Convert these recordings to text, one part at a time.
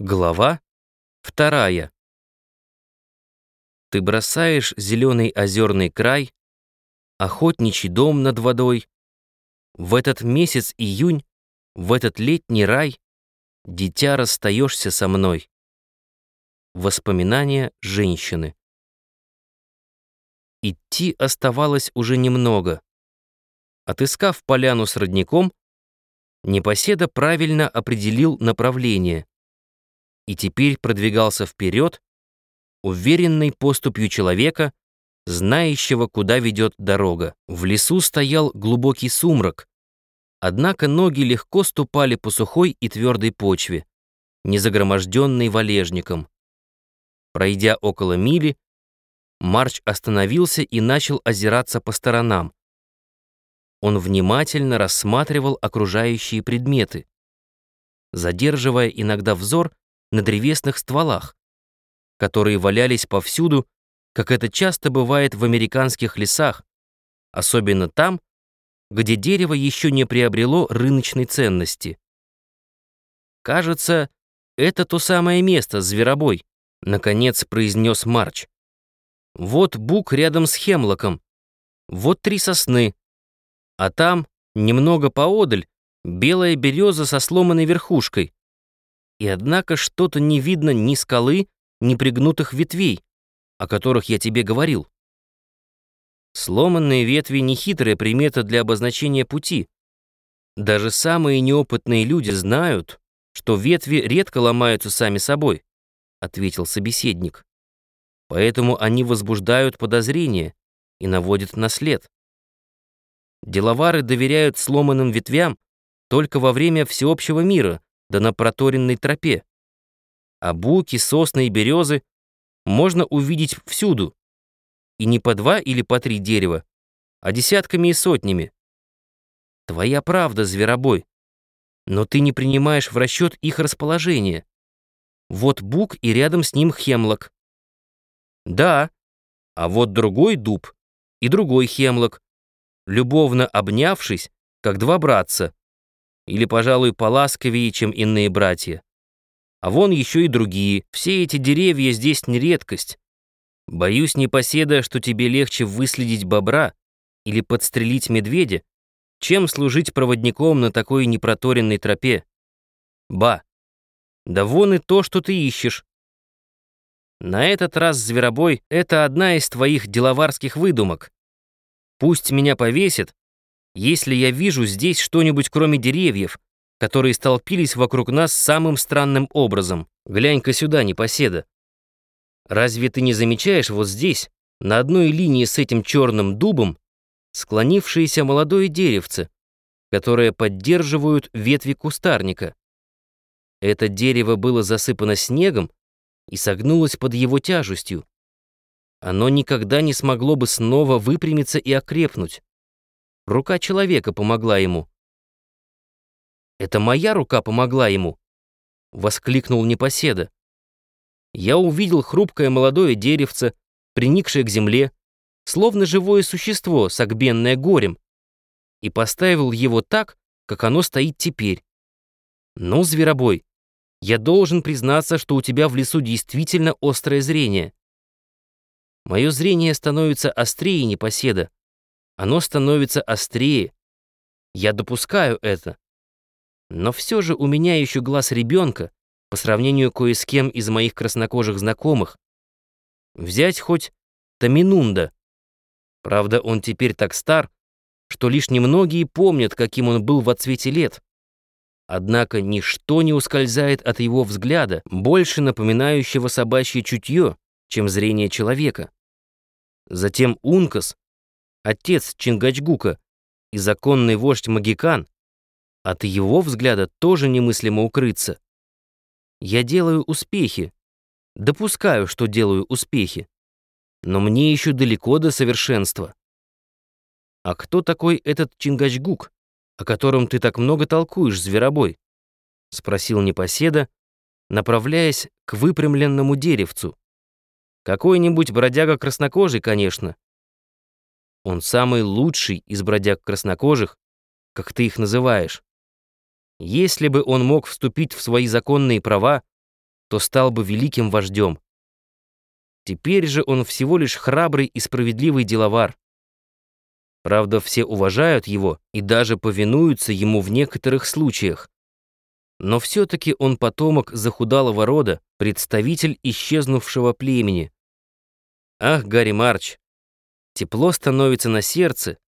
Глава вторая. Ты бросаешь зеленый озерный край, охотничий дом над водой. В этот месяц июнь, в этот летний рай, дитя расстаешься со мной. Воспоминания женщины. Идти оставалось уже немного. Отыскав поляну с родником, Непоседа правильно определил направление и теперь продвигался вперед, уверенной поступью человека, знающего, куда ведет дорога. В лесу стоял глубокий сумрак, однако ноги легко ступали по сухой и твердой почве, не загроможденной валежником. Пройдя около мили, Марч остановился и начал озираться по сторонам. Он внимательно рассматривал окружающие предметы, задерживая иногда взор на древесных стволах, которые валялись повсюду, как это часто бывает в американских лесах, особенно там, где дерево еще не приобрело рыночной ценности. «Кажется, это то самое место, зверобой», — наконец произнес Марч. «Вот бук рядом с хемлоком, вот три сосны, а там, немного поодаль, белая береза со сломанной верхушкой. И однако что-то не видно ни скалы, ни пригнутых ветвей, о которых я тебе говорил. Сломанные ветви — нехитрая примета для обозначения пути. Даже самые неопытные люди знают, что ветви редко ломаются сами собой, — ответил собеседник. Поэтому они возбуждают подозрения и наводят на след. Деловары доверяют сломанным ветвям только во время всеобщего мира, да на проторенной тропе. А буки, сосны и березы можно увидеть всюду. И не по два или по три дерева, а десятками и сотнями. Твоя правда, зверобой. Но ты не принимаешь в расчет их расположение. Вот бук и рядом с ним хемлок. Да, а вот другой дуб и другой хемлок, любовно обнявшись, как два братца или, пожалуй, поласковее, чем иные братья. А вон еще и другие. Все эти деревья здесь не редкость. Боюсь, непоседа, что тебе легче выследить бобра или подстрелить медведя, чем служить проводником на такой непроторенной тропе. Ба, да вон и то, что ты ищешь. На этот раз, зверобой, это одна из твоих деловарских выдумок. Пусть меня повесят, если я вижу здесь что-нибудь кроме деревьев, которые столпились вокруг нас самым странным образом. Глянь-ка сюда, непоседа. Разве ты не замечаешь вот здесь, на одной линии с этим черным дубом, склонившееся молодое деревце, которое поддерживают ветви кустарника? Это дерево было засыпано снегом и согнулось под его тяжестью. Оно никогда не смогло бы снова выпрямиться и окрепнуть. Рука человека помогла ему. «Это моя рука помогла ему!» — воскликнул непоседа. Я увидел хрупкое молодое деревце, приникшее к земле, словно живое существо, согбенное горем, и поставил его так, как оно стоит теперь. Ну, зверобой, я должен признаться, что у тебя в лесу действительно острое зрение. Мое зрение становится острее непоседа. Оно становится острее. Я допускаю это. Но все же у меня еще глаз ребенка по сравнению кое с кем из моих краснокожих знакомых. Взять хоть Таминунда. Правда, он теперь так стар, что лишь немногие помнят, каким он был в отцвете лет. Однако ничто не ускользает от его взгляда, больше напоминающего собачье чутье, чем зрение человека. Затем Ункас, отец Чингачгука и законный вождь Магикан, от его взгляда тоже немыслимо укрыться. Я делаю успехи, допускаю, что делаю успехи, но мне еще далеко до совершенства. А кто такой этот Чингачгук, о котором ты так много толкуешь, зверобой? Спросил непоседа, направляясь к выпрямленному деревцу. Какой-нибудь бродяга краснокожий, конечно, он самый лучший из бродяг краснокожих, как ты их называешь. Если бы он мог вступить в свои законные права, то стал бы великим вождем. Теперь же он всего лишь храбрый и справедливый деловар. Правда, все уважают его и даже повинуются ему в некоторых случаях. Но все-таки он потомок захудалого рода, представитель исчезнувшего племени. Ах, Гарри Марч, тепло становится на сердце,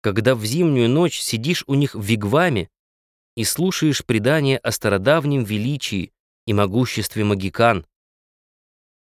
когда в зимнюю ночь сидишь у них в вигваме и слушаешь предания о стародавнем величии и могуществе магикан.